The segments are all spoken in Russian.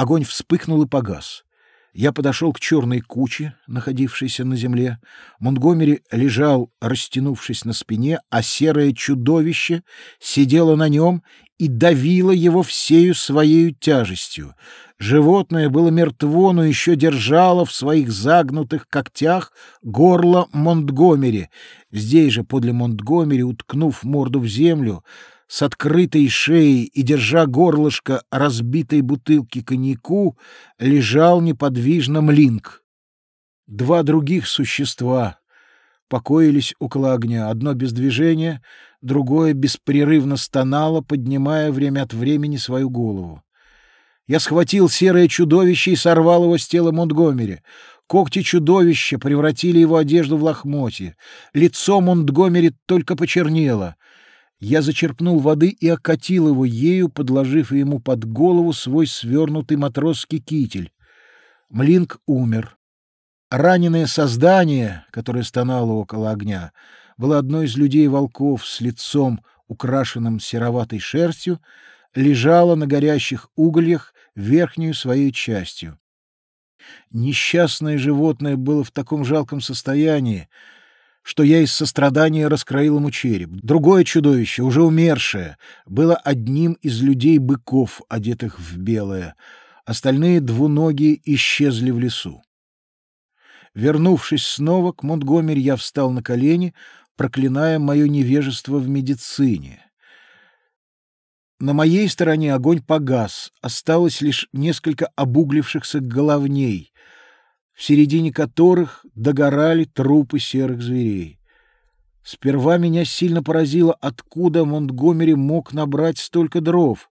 Огонь вспыхнул и погас. Я подошел к черной куче, находившейся на земле. Монтгомери лежал, растянувшись на спине, а серое чудовище сидело на нем и давило его всею своей тяжестью. Животное было мертво, но еще держало в своих загнутых когтях горло Монтгомери. Здесь же, подле Монтгомери, уткнув морду в землю, с открытой шеей и, держа горлышко разбитой бутылки коньяку, лежал неподвижно Млинк. Два других существа покоились около огня. Одно без движения, другое беспрерывно стонало, поднимая время от времени свою голову. Я схватил серое чудовище и сорвал его с тела Монтгомери. Когти чудовища превратили его одежду в лохмотье. Лицо Монтгомери только почернело — я зачерпнул воды и окатил его ею, подложив ему под голову свой свернутый матросский китель. Млинк умер. Раненое создание, которое стонало около огня, было одной из людей-волков с лицом, украшенным сероватой шерстью, лежало на горящих угольях верхнюю своей частью. Несчастное животное было в таком жалком состоянии, что я из сострадания раскроил ему череп. Другое чудовище, уже умершее, было одним из людей-быков, одетых в белое. Остальные двуногие исчезли в лесу. Вернувшись снова к Монтгомери, я встал на колени, проклиная мое невежество в медицине. На моей стороне огонь погас, осталось лишь несколько обуглившихся головней — в середине которых догорали трупы серых зверей. Сперва меня сильно поразило, откуда Монтгомери мог набрать столько дров,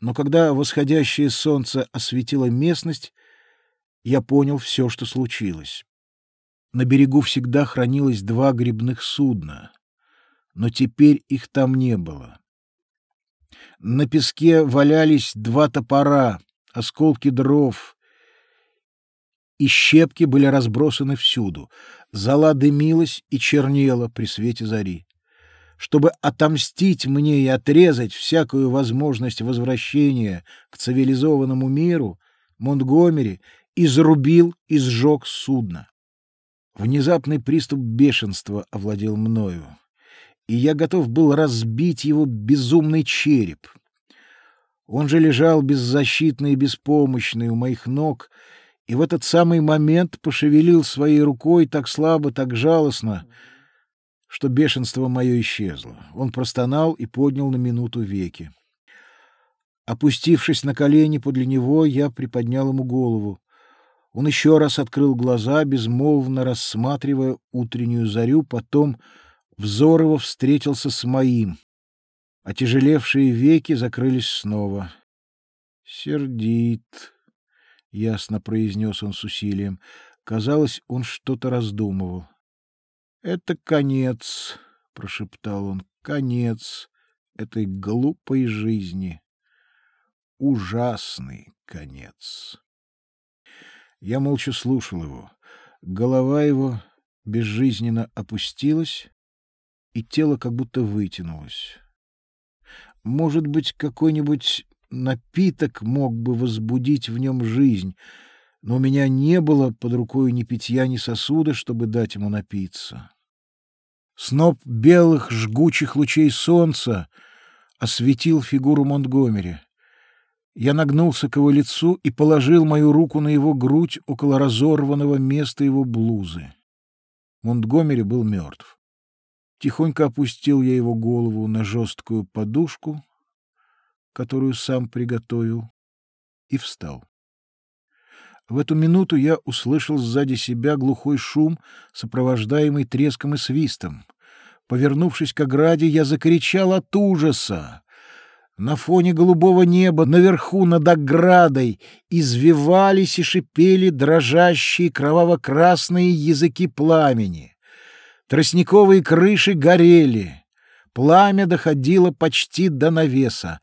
но когда восходящее солнце осветило местность, я понял все, что случилось. На берегу всегда хранилось два грибных судна, но теперь их там не было. На песке валялись два топора, осколки дров, и щепки были разбросаны всюду. Зала дымилась и чернела при свете зари. Чтобы отомстить мне и отрезать всякую возможность возвращения к цивилизованному миру, Монтгомери изрубил и сжег судно. Внезапный приступ бешенства овладел мною, и я готов был разбить его безумный череп. Он же лежал беззащитный и беспомощный у моих ног, и в этот самый момент пошевелил своей рукой так слабо, так жалостно, что бешенство мое исчезло. Он простонал и поднял на минуту веки. Опустившись на колени подле него, я приподнял ему голову. Он еще раз открыл глаза, безмолвно рассматривая утреннюю зарю, потом взор его встретился с моим. Отяжелевшие веки закрылись снова. «Сердит», — ясно произнес он с усилием. Казалось, он что-то раздумывал. — Это конец, — прошептал он, — конец этой глупой жизни. Ужасный конец. Я молча слушал его. Голова его безжизненно опустилась, и тело как будто вытянулось. Может быть, какой-нибудь напиток мог бы возбудить в нем жизнь, но у меня не было под рукой ни питья, ни сосуда, чтобы дать ему напиться. Сноп белых жгучих лучей солнца осветил фигуру Монтгомери. Я нагнулся к его лицу и положил мою руку на его грудь около разорванного места его блузы. Монтгомери был мертв. Тихонько опустил я его голову на жесткую подушку которую сам приготовил, и встал. В эту минуту я услышал сзади себя глухой шум, сопровождаемый треском и свистом. Повернувшись к ограде, я закричал от ужаса. На фоне голубого неба наверху над оградой извивались и шипели дрожащие кроваво-красные языки пламени. Тростниковые крыши горели. Пламя доходило почти до навеса.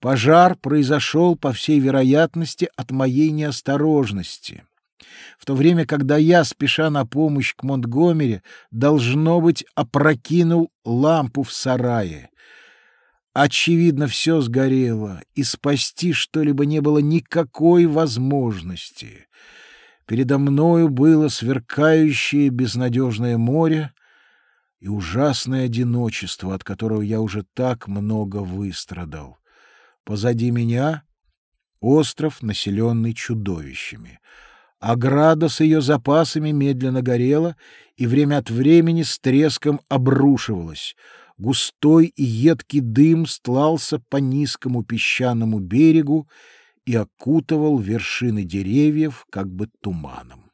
Пожар произошел, по всей вероятности, от моей неосторожности. В то время, когда я, спеша на помощь к Монтгомери, должно быть, опрокинул лампу в сарае. Очевидно, все сгорело, и спасти что-либо не было никакой возможности. Передо мною было сверкающее безнадежное море и ужасное одиночество, от которого я уже так много выстрадал. Позади меня остров, населенный чудовищами. Ограда с ее запасами медленно горела и время от времени с треском обрушивалась — Густой и едкий дым стлался по низкому песчаному берегу и окутывал вершины деревьев как бы туманом.